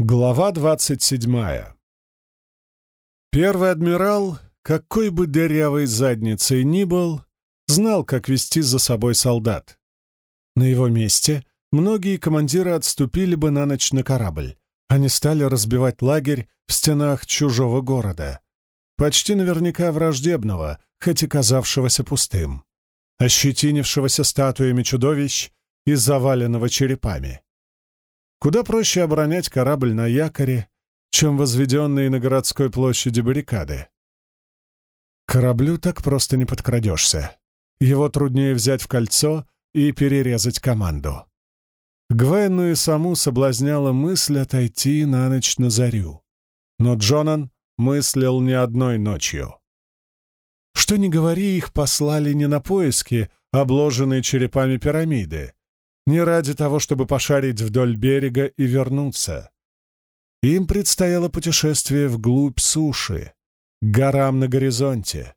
Глава двадцать седьмая. Первый адмирал, какой бы дырявой задницей ни был, знал, как вести за собой солдат. На его месте многие командиры отступили бы на ночь на корабль. Они стали разбивать лагерь в стенах чужого города, почти наверняка враждебного, хоть и казавшегося пустым, ощетинившегося статуями чудовищ и заваленного черепами. Куда проще оборонять корабль на якоре, чем возведенные на городской площади баррикады. кораблю так просто не подкрадешься. Его труднее взять в кольцо и перерезать команду. Гвенну и саму соблазняла мысль отойти на ночь на зарю. Но Джонан мыслил не одной ночью. Что ни говори, их послали не на поиски, обложенные черепами пирамиды, не ради того, чтобы пошарить вдоль берега и вернуться. Им предстояло путешествие вглубь суши, к горам на горизонте,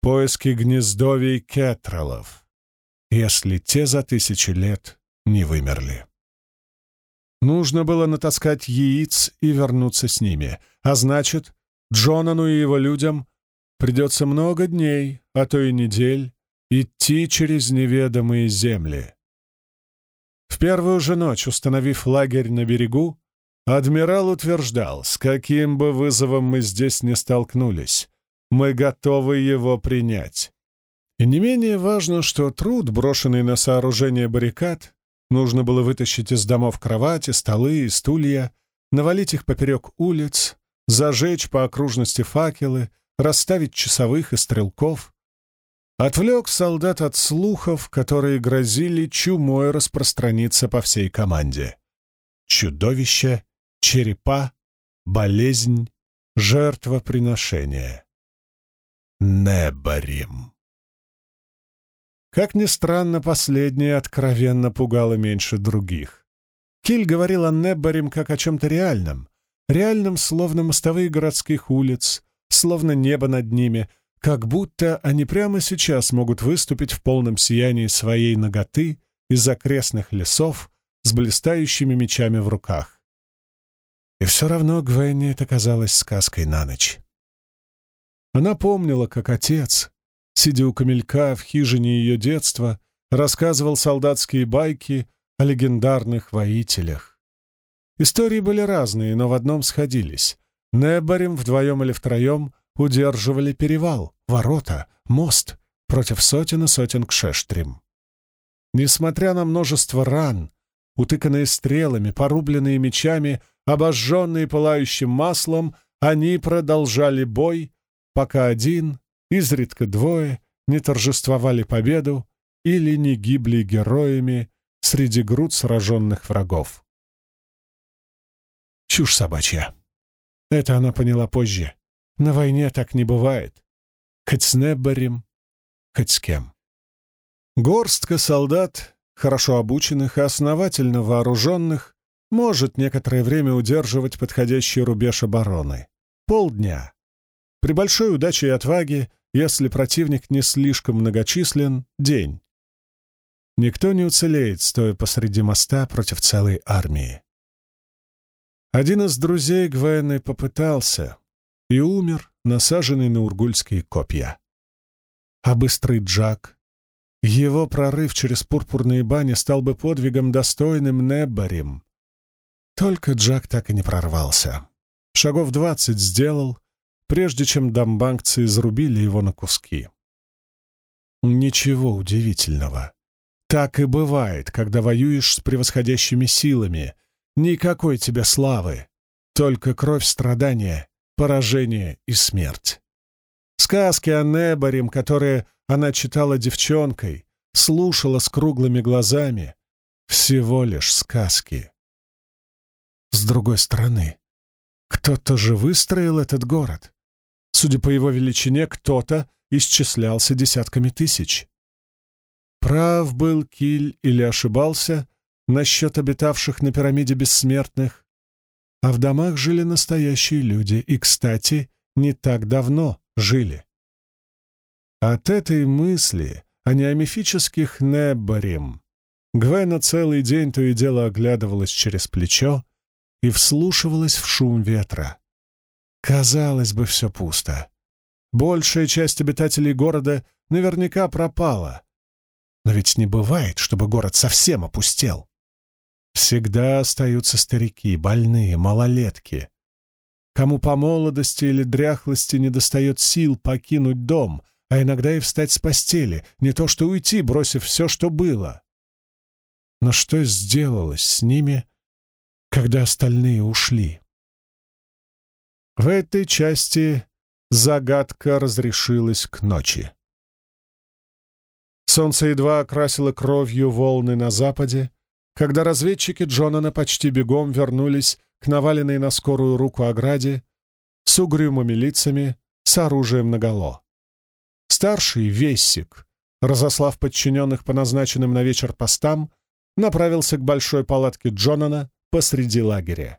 поиски гнездовий кетролов, если те за тысячи лет не вымерли. Нужно было натаскать яиц и вернуться с ними, а значит, Джонану и его людям придется много дней, а то и недель, идти через неведомые земли. Первую же ночь, установив лагерь на берегу, адмирал утверждал, с каким бы вызовом мы здесь не столкнулись, мы готовы его принять. И не менее важно, что труд, брошенный на сооружение баррикад, нужно было вытащить из домов кровати, столы и стулья, навалить их поперек улиц, зажечь по окружности факелы, расставить часовых и стрелков, отвлек солдат от слухов, которые грозили чумой распространиться по всей команде. Чудовище, черепа, болезнь, жертвоприношение. Неборим. Как ни странно, последнее откровенно пугало меньше других. Киль говорил о Неборим как о чем-то реальном, реальном, словно мостовые городских улиц, словно небо над ними — как будто они прямо сейчас могут выступить в полном сиянии своей ноготы из окрестных лесов с блистающими мечами в руках. И все равно Гвенни это казалось сказкой на ночь. Она помнила, как отец, сидя у камелька в хижине ее детства, рассказывал солдатские байки о легендарных воителях. Истории были разные, но в одном сходились. Неборем вдвоем или втроем удерживали перевал, ворота, мост против сотен и сотен кшештрим. Несмотря на множество ран, утыканные стрелами, порубленные мечами, обожженные пылающим маслом, они продолжали бой, пока один, изредка двое, не торжествовали победу или не гибли героями среди груд сраженных врагов. Чушь собачья. Это она поняла позже. На войне так не бывает. Хоть с Неббарем, хоть с кем. Горстка солдат, хорошо обученных и основательно вооруженных, может некоторое время удерживать подходящий рубеж обороны. Полдня. При большой удаче и отваге, если противник не слишком многочислен, день. Никто не уцелеет, стоя посреди моста против целой армии. Один из друзей Гвены попытался, и умер, насаженный на ургульские копья. А быстрый Джак, его прорыв через пурпурные бани стал бы подвигом достойным Неббарем. Только Джак так и не прорвался. Шагов двадцать сделал, прежде чем дамбангцы изрубили его на куски. Ничего удивительного. Так и бывает, когда воюешь с превосходящими силами. Никакой тебе славы, только кровь страдания поражение и смерть. Сказки о Неборем, которые она читала девчонкой, слушала с круглыми глазами, всего лишь сказки. С другой стороны, кто-то же выстроил этот город. Судя по его величине, кто-то исчислялся десятками тысяч. Прав был Киль или ошибался насчет обитавших на пирамиде бессмертных, а в домах жили настоящие люди, и, кстати, не так давно жили. От этой мысли, а о мифических Неббарим, Гвена целый день то и дело оглядывалась через плечо, и вслушивалась в шум ветра. Казалось бы, все пусто. Большая часть обитателей города наверняка пропала. Но ведь не бывает, чтобы город совсем опустел. Всегда остаются старики, больные, малолетки. Кому по молодости или дряхлости недостает сил покинуть дом, а иногда и встать с постели, не то что уйти, бросив все, что было. Но что сделалось с ними, когда остальные ушли? В этой части загадка разрешилась к ночи. Солнце едва окрасило кровью волны на западе, когда разведчики Джонана почти бегом вернулись к наваленной на скорую руку ограде с угрюмыми лицами, с оружием наголо. Старший Вессик, разослав подчиненных по назначенным на вечер постам, направился к большой палатке Джонана посреди лагеря.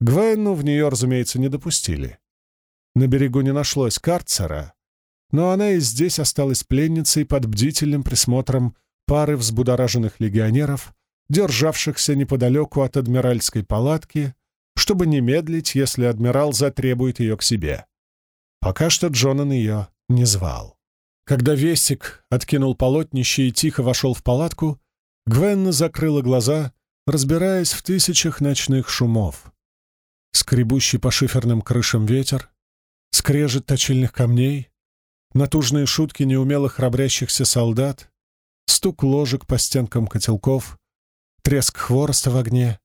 Гвенну в нее, разумеется, не допустили. На берегу не нашлось карцера, но она и здесь осталась пленницей под бдительным присмотром пары взбудораженных легионеров, державшихся неподалеку от адмиральской палатки, чтобы не медлить, если адмирал затребует ее к себе. Пока что Джонан ее не звал. Когда Весик откинул полотнище и тихо вошел в палатку, Гвенна закрыла глаза, разбираясь в тысячах ночных шумов. Скребущий по шиферным крышам ветер, скрежет точильных камней, натужные шутки неумелых храбрящихся солдат, стук ложек по стенкам котелков, треск хвороста в огне,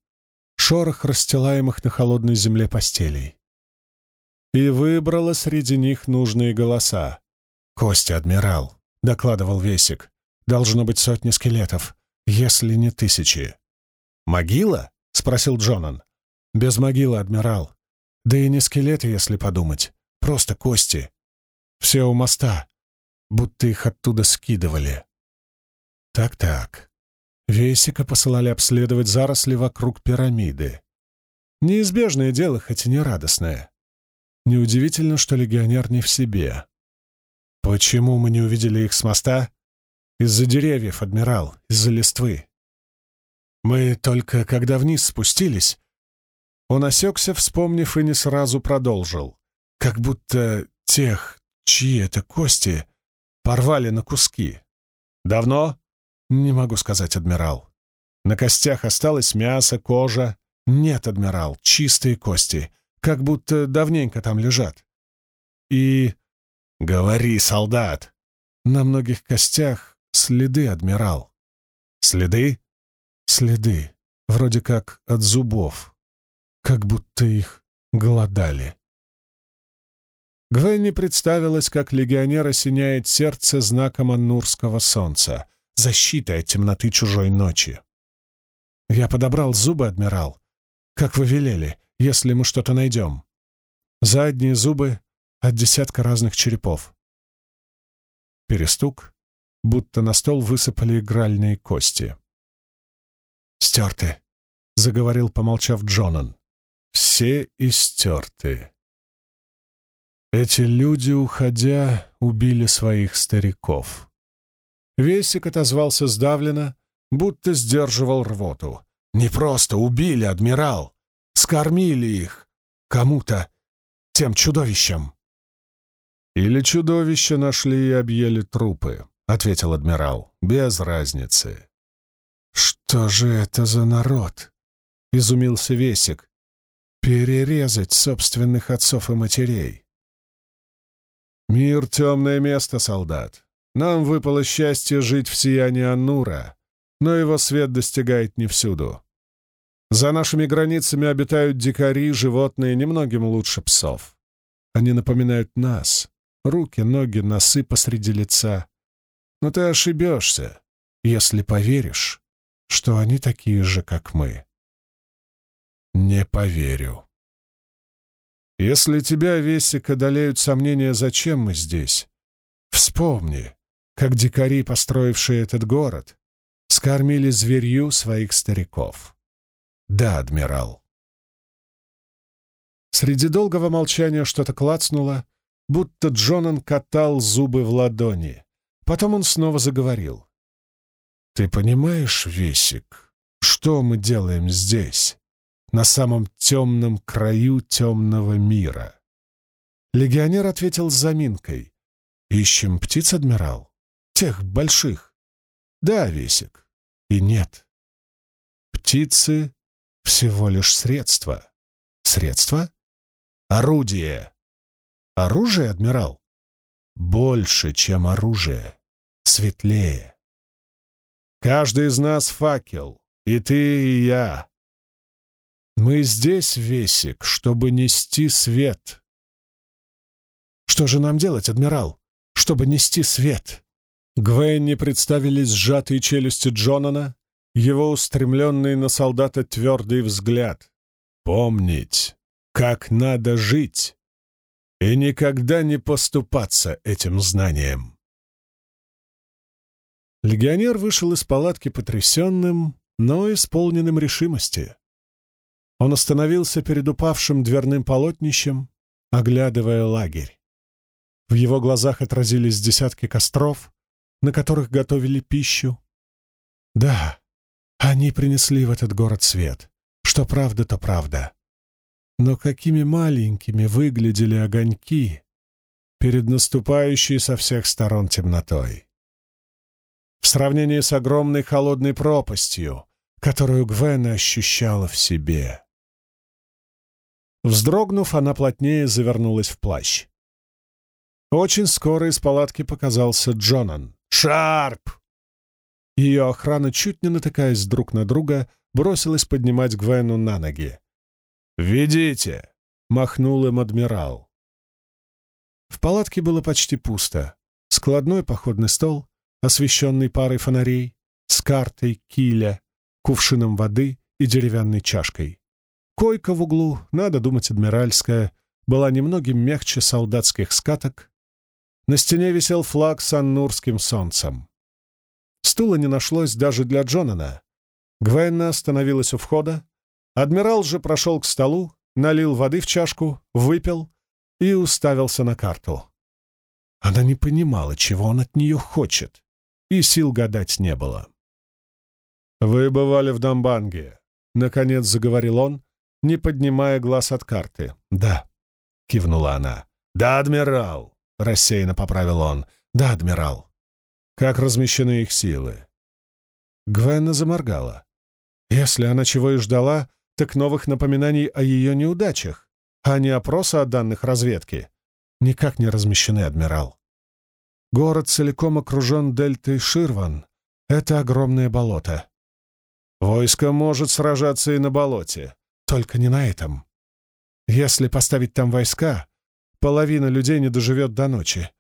шорох расстилаемых на холодной земле постелей. И выбрала среди них нужные голоса. «Костя, адмирал», — докладывал Весик, — «должно быть сотни скелетов, если не тысячи». «Могила?» — спросил Джонан. «Без могилы, адмирал. Да и не скелеты, если подумать. Просто кости. Все у моста, будто их оттуда скидывали». «Так-так. Весика посылали обследовать заросли вокруг пирамиды. Неизбежное дело, хоть и не радостное. Неудивительно, что легионер не в себе. Почему мы не увидели их с моста? Из-за деревьев, адмирал, из-за листвы. Мы только когда вниз спустились... Он осекся, вспомнив, и не сразу продолжил. Как будто тех, чьи это кости, порвали на куски. «Давно?» «Не могу сказать, адмирал. На костях осталось мясо, кожа. Нет, адмирал, чистые кости, как будто давненько там лежат. И... Говори, солдат! На многих костях следы, адмирал. Следы? Следы. Вроде как от зубов. Как будто их голодали. Гвенни представилась, как легионер осеняет сердце знаком аннурского солнца — защитой от темноты чужой ночи. Я подобрал зубы, адмирал, как вы велели, если мы что-то найдем. Задние зубы от десятка разных черепов. Перестук, будто на стол высыпали игральные кости. «Стерты», — заговорил, помолчав Джонан. «Все истерты. Эти люди, уходя, убили своих стариков. Весик отозвался сдавленно, будто сдерживал рвоту. «Не просто убили, адмирал! Скормили их! Кому-то! Тем чудовищам!» «Или чудовища нашли и объели трупы», — ответил адмирал, — «без разницы». «Что же это за народ?» — изумился Весик. «Перерезать собственных отцов и матерей». «Мир — темное место, солдат. Нам выпало счастье жить в сиянии Аннура, но его свет достигает не всюду. За нашими границами обитают дикари, животные немногим лучше псов. Они напоминают нас. Руки, ноги, носы посреди лица. Но ты ошибешься, если поверишь, что они такие же, как мы. Не поверю. Если тебя, Весик, одолеют сомнения, зачем мы здесь, вспомни, как дикари, построившие этот город, скормили зверью своих стариков. Да, адмирал. Среди долгого молчания что-то клацнуло, будто Джонан катал зубы в ладони. Потом он снова заговорил. «Ты понимаешь, Весик, что мы делаем здесь? на самом темном краю темного мира. Легионер ответил с заминкой. «Ищем птиц, адмирал? Тех больших?» «Да, Весик. И нет. Птицы — всего лишь средства. Средства? Орудие. Оружие, адмирал? Больше, чем оружие. Светлее. Каждый из нас факел, и ты, и я. Мы здесь, Весик, чтобы нести свет. Что же нам делать, адмирал, чтобы нести свет? Гвенни представились сжатые челюсти Джонана, его устремленный на солдата твердый взгляд. Помнить, как надо жить, и никогда не поступаться этим знанием. Легионер вышел из палатки потрясенным, но исполненным решимости. Он остановился перед упавшим дверным полотнищем, оглядывая лагерь. В его глазах отразились десятки костров, на которых готовили пищу. Да, они принесли в этот город свет. Что правда, то правда. Но какими маленькими выглядели огоньки перед наступающей со всех сторон темнотой. В сравнении с огромной холодной пропастью, которую Гвена ощущала в себе. Вздрогнув, она плотнее завернулась в плащ. Очень скоро из палатки показался Джонан. «Шарп!» Ее охрана, чуть не натыкаясь друг на друга, бросилась поднимать Гвену на ноги. «Ведите!» — махнул им адмирал. В палатке было почти пусто. Складной походный стол, освещенный парой фонарей, с картой, киля, кувшином воды и деревянной чашкой. Койка в углу, надо думать, адмиральская, была немногим мягче солдатских скаток. На стене висел флаг с аннурским солнцем. Стула не нашлось даже для Джонана. Гвенна остановилась у входа. Адмирал же прошел к столу, налил воды в чашку, выпил и уставился на карту. Она не понимала, чего он от нее хочет, и сил гадать не было. «Вы бывали в Дамбанге», — наконец заговорил он, не поднимая глаз от карты. «Да», — кивнула она. «Да, адмирал», — рассеянно поправил он. «Да, адмирал». Как размещены их силы?» Гвенна заморгала. Если она чего и ждала, так новых напоминаний о ее неудачах, а не опроса о данных разведки. Никак не размещены, адмирал. Город целиком окружен дельтой Ширван. Это огромное болото. Войско может сражаться и на болоте, только не на этом. Если поставить там войска, половина людей не доживет до ночи,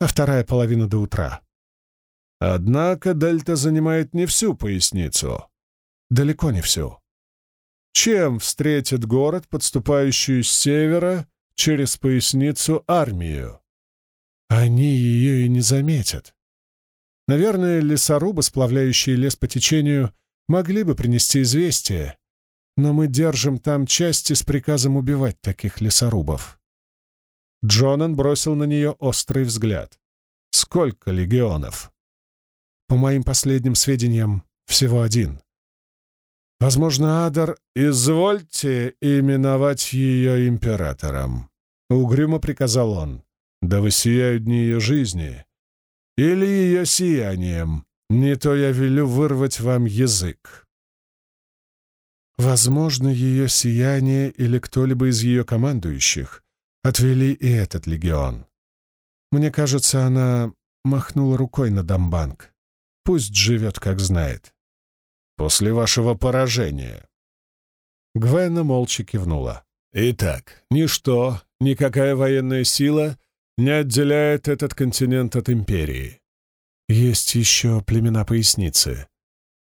а вторая половина до утра. Однако дельта занимает не всю поясницу. Далеко не всю. Чем встретит город, подступающую с севера, через поясницу армию? Они ее и не заметят. Наверное, лесорубы, сплавляющие лес по течению, могли бы принести известие, но мы держим там части с приказом убивать таких лесорубов. Джонан бросил на нее острый взгляд. Сколько легионов? По моим последним сведениям, всего один. Возможно, Адар, извольте именовать ее императором. Угрюмо приказал он. Да высияют дни ее жизни. Или ее сиянием. Не то я велю вырвать вам язык. Возможно, ее сияние или кто-либо из ее командующих отвели и этот легион. Мне кажется, она махнула рукой на Дамбанк. Пусть живет, как знает. После вашего поражения. Гвена молча кивнула. Итак, ничто, никакая военная сила не отделяет этот континент от империи. Есть еще племена поясницы.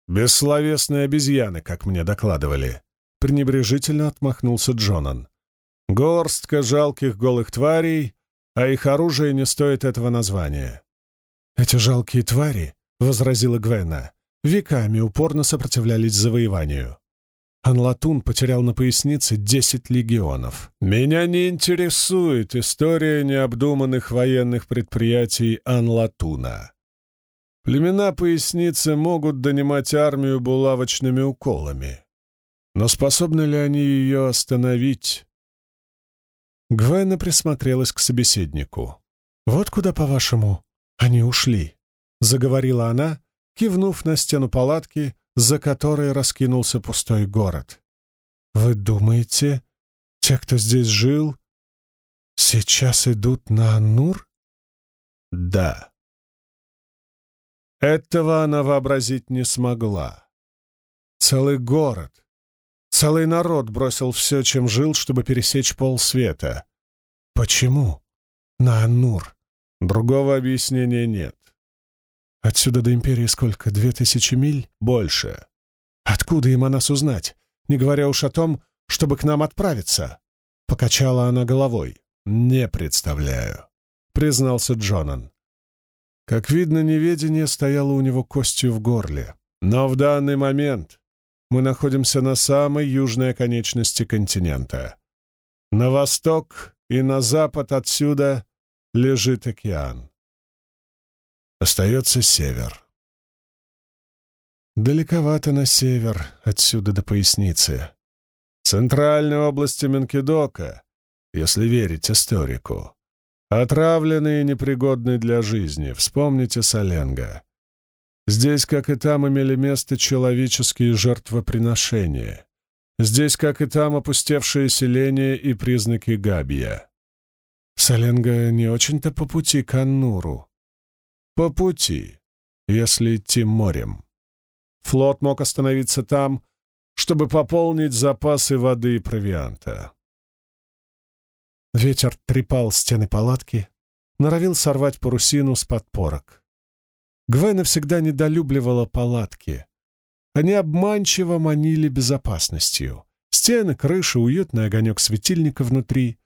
Бессловесные обезьяны, как мне докладывали. Пренебрежительно отмахнулся Джонан. Горстка жалких голых тварей, а их оружие не стоит этого названия. Эти жалкие твари — возразила Гвена. «Веками упорно сопротивлялись завоеванию. Анлатун потерял на пояснице десять легионов. Меня не интересует история необдуманных военных предприятий Анлатуна. Племена поясницы могут донимать армию булавочными уколами. Но способны ли они ее остановить? Гвена присмотрелась к собеседнику. «Вот куда, по-вашему, они ушли», — заговорила она, кивнув на стену палатки, за которой раскинулся пустой город. «Вы думаете, те, кто здесь жил, сейчас идут на Аннур?» «Да». Этого она вообразить не смогла. Целый город, целый народ бросил все, чем жил, чтобы пересечь полсвета. Почему? На Аннур. Другого объяснения нет. Отсюда до Империи сколько? Две тысячи миль? Больше. Откуда им о нас узнать? Не говоря уж о том, чтобы к нам отправиться. Покачала она головой. «Не представляю», — признался Джонан. Как видно, неведение стояло у него костью в горле. Но в данный момент мы находимся на самой южной оконечности континента. На восток и на запад отсюда лежит океан. Остается север. Далековато на север, отсюда до поясницы. Центральной области Менкидока, если верить историку. Отравленный и непригодный для жизни, вспомните Соленга. Здесь, как и там, имели место человеческие жертвоприношения. Здесь, как и там, опустевшее селение и признаки Габия. Соленга не очень-то по пути к Аннуру. По пути, если идти морем. Флот мог остановиться там, чтобы пополнить запасы воды и провианта. Ветер трепал стены палатки, норовил сорвать парусину с подпорок. Гвена всегда недолюбливала палатки. Они обманчиво манили безопасностью. Стены, крыша, уютный огонек светильника внутри.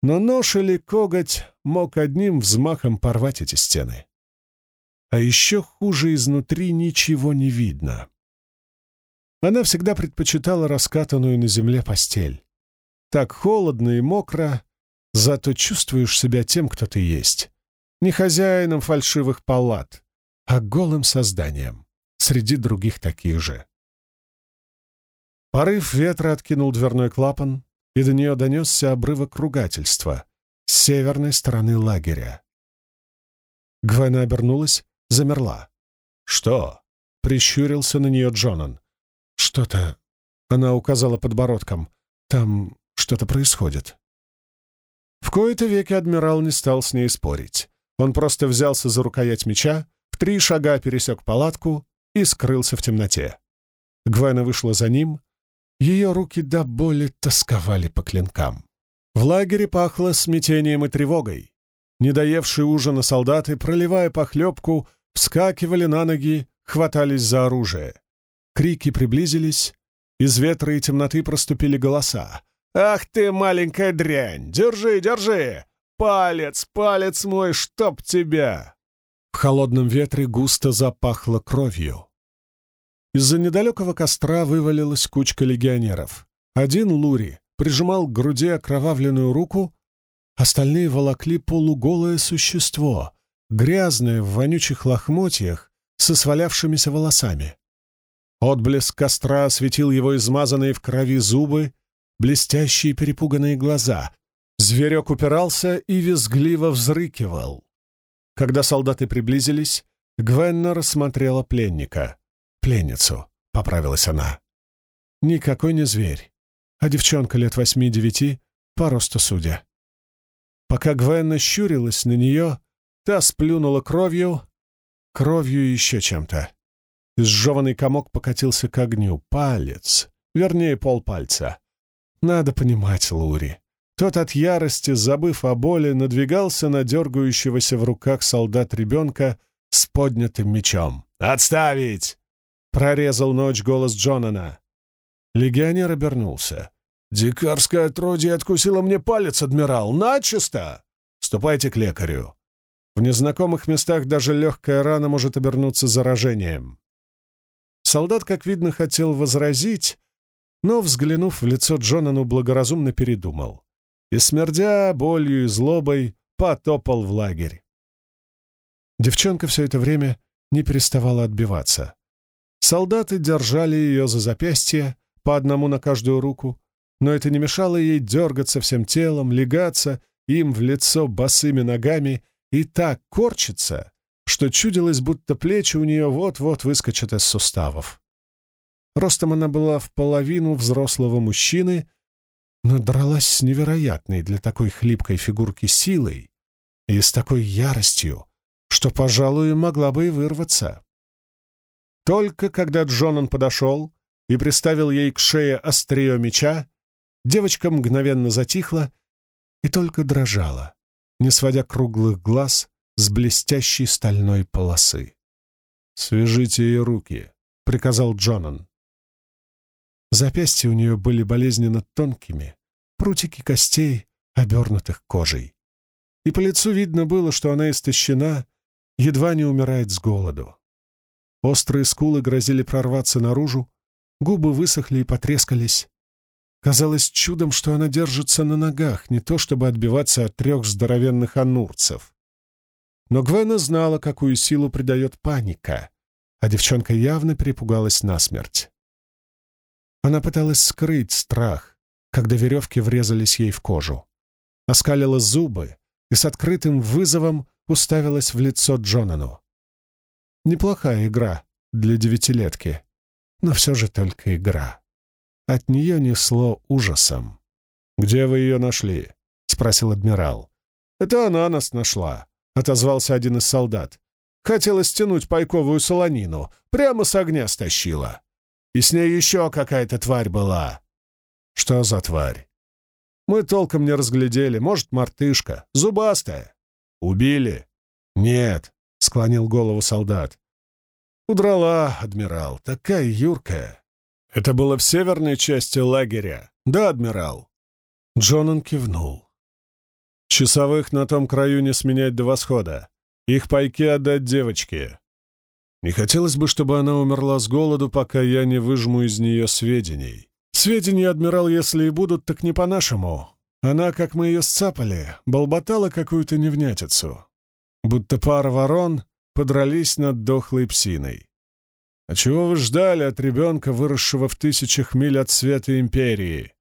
Но нож или коготь мог одним взмахом порвать эти стены. А еще хуже изнутри ничего не видно. Она всегда предпочитала раскатанную на земле постель. Так холодно и мокро, зато чувствуешь себя тем, кто ты есть. Не хозяином фальшивых палат, а голым созданием среди других таких же. Порыв ветра откинул дверной клапан, и до нее донесся обрывок ругательства с северной стороны лагеря. Гвена обернулась, замерла. «Что?» — прищурился на нее Джонан. «Что-то...» — она указала подбородком. «Там что-то происходит». В кои-то веки адмирал не стал с ней спорить. Он просто взялся за рукоять меча, три шага пересек палатку и скрылся в темноте. Гвена вышла за ним. Ее руки до боли тосковали по клинкам. В лагере пахло смятением и тревогой. Недоевшие ужина солдаты, проливая похлебку, вскакивали на ноги, хватались за оружие. Крики приблизились, из ветра и темноты проступили голоса. «Ах ты, маленькая дрянь! Держи, держи! Палец, палец мой, чтоб тебя!» В холодном ветре густо запахло кровью. Из-за недалекого костра вывалилась кучка легионеров. Один Лури прижимал к груди окровавленную руку, остальные волокли полуголое существо, грязное в вонючих лохмотьях со свалявшимися волосами. Отблеск костра осветил его измазанные в крови зубы, блестящие перепуганные глаза. Зверек упирался и визгливо взрыкивал. Когда солдаты приблизились, Гвенна рассмотрела пленника. «Пленницу», — поправилась она. «Никакой не зверь, а девчонка лет восьми-девяти, по росту судя». Пока Гвенна щурилась на нее, та сплюнула кровью, кровью и еще чем-то. Сжеванный комок покатился к огню. Палец, вернее, полпальца. Надо понимать Лури. Тот от ярости, забыв о боли, надвигался на дергающегося в руках солдат ребенка с поднятым мечом. «Отставить!» — прорезал ночь голос Джонана. Легионер обернулся. «Дикарское отродье откусило мне палец, адмирал! Начисто! Ступайте к лекарю. В незнакомых местах даже легкая рана может обернуться заражением». Солдат, как видно, хотел возразить, но, взглянув в лицо Джонану, благоразумно передумал и, смердя болью и злобой, потопал в лагерь. Девчонка все это время не переставала отбиваться. Солдаты держали ее за запястье, по одному на каждую руку, но это не мешало ей дергаться всем телом, легаться им в лицо босыми ногами и так корчиться, что чудилось, будто плечи у нее вот-вот выскочат из суставов. Ростом она была в половину взрослого мужчины, но дралась с невероятной для такой хлипкой фигурки силой и с такой яростью, что, пожалуй, могла бы и вырваться. Только когда Джонан подошел и приставил ей к шее острие меча, девочка мгновенно затихла и только дрожала, не сводя круглых глаз с блестящей стальной полосы. «Свяжите ей руки», — приказал Джонан. Запястья у нее были болезненно тонкими, прутики костей, обернутых кожей. И по лицу видно было, что она истощена, едва не умирает с голоду. Острые скулы грозили прорваться наружу, губы высохли и потрескались. Казалось чудом, что она держится на ногах, не то чтобы отбиваться от трех здоровенных анурцев. Но Гвена знала, какую силу придает паника, а девчонка явно перепугалась насмерть. Она пыталась скрыть страх, когда веревки врезались ей в кожу. Оскалила зубы и с открытым вызовом уставилась в лицо Джонану. Неплохая игра для девятилетки, но все же только игра. От нее несло ужасом. «Где вы ее нашли?» — спросил адмирал. «Это она нас нашла», — отозвался один из солдат. «Хотела стянуть пайковую солонину, прямо с огня стащила. И с ней еще какая-то тварь была. Что за тварь? Мы толком не разглядели. Может, мартышка. Зубастая. Убили? Нет, склонил голову солдат. Удрала, адмирал. Такая юркая. Это было в северной части лагеря. Да, адмирал. Джонан кивнул. Часовых на том краю не сменять до восхода. Их пайки отдать девочке. Не хотелось бы, чтобы она умерла с голоду, пока я не выжму из нее сведений. Сведения, адмирал, если и будут, так не по-нашему. Она, как мы ее сцапали, болботала какую-то невнятицу. Будто пара ворон подрались над дохлой псиной. А чего вы ждали от ребенка, выросшего в тысячах миль от света империи?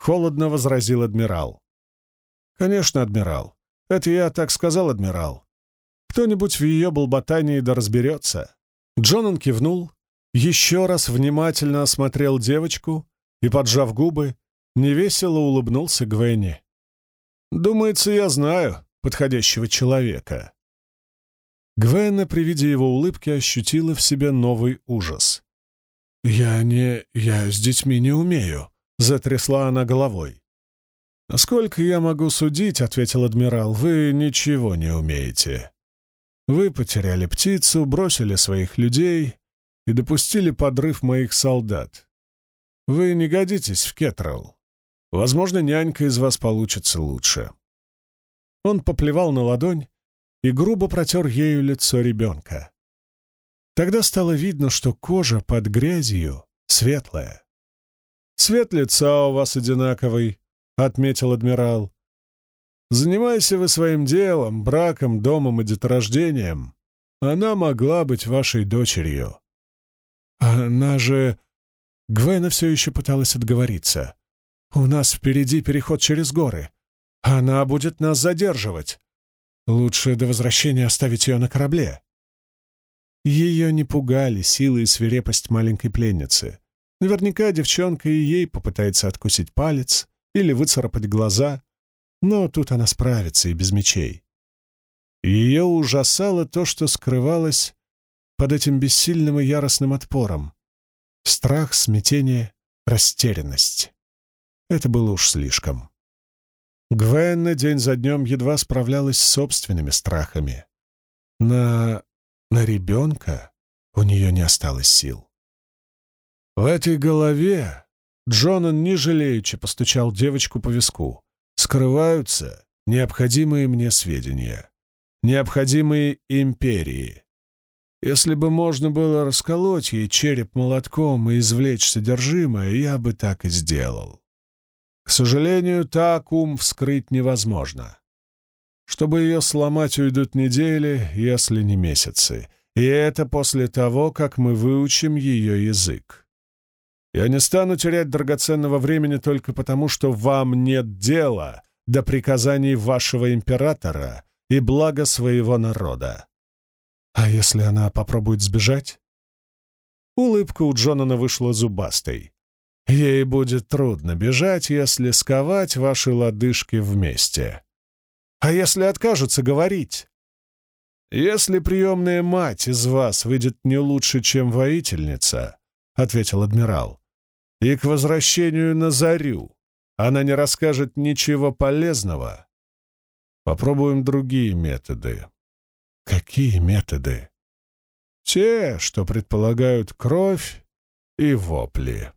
Холодно возразил адмирал. Конечно, адмирал. Это я так сказал, адмирал. Кто-нибудь в ее болботании да разберется. Джонан кивнул, еще раз внимательно осмотрел девочку и, поджав губы, невесело улыбнулся Гвенни. «Думается, я знаю подходящего человека». Гвенна при виде его улыбки ощутила в себе новый ужас. «Я не... я с детьми не умею», — затрясла она головой. «Насколько я могу судить», — ответил адмирал, — «вы ничего не умеете. Вы потеряли птицу, бросили своих людей и допустили подрыв моих солдат. Вы не годитесь в Кетрал. Возможно, нянька из вас получится лучше». Он поплевал на ладонь и грубо протер ею лицо ребенка. Тогда стало видно, что кожа под грязью светлая. «Цвет лица у вас одинаковый», — отметил адмирал. Занимайся вы своим делом, браком, домом и деторождением. Она могла быть вашей дочерью. Она же... Гвена все еще пыталась отговориться. У нас впереди переход через горы. Она будет нас задерживать. Лучше до возвращения оставить ее на корабле. Ее не пугали силы и свирепость маленькой пленницы. Наверняка девчонка и ей попытается откусить палец или выцарапать глаза — но тут она справится и без мечей. Ее ужасало то, что скрывалось под этим бессильным и яростным отпором. Страх, смятение, растерянность. Это было уж слишком. Гвенна день за днем едва справлялась с собственными страхами. На... на ребенка у нее не осталось сил. В этой голове Джонан, не жалеючи, постучал девочку по виску скрываются необходимые мне сведения, необходимые империи. Если бы можно было расколоть ей череп молотком и извлечь содержимое, я бы так и сделал. К сожалению, так ум вскрыть невозможно. Чтобы ее сломать, уйдут недели, если не месяцы. И это после того, как мы выучим ее язык. Я не стану терять драгоценного времени только потому, что вам нет дела до приказаний вашего императора и блага своего народа. А если она попробует сбежать? Улыбка у Джонана вышла зубастой. Ей будет трудно бежать, если сковать ваши лодыжки вместе. А если откажется говорить? Если приемная мать из вас выйдет не лучше, чем воительница, — ответил адмирал, и к возвращению на зарю она не расскажет ничего полезного. Попробуем другие методы. Какие методы? Те, что предполагают кровь и вопли.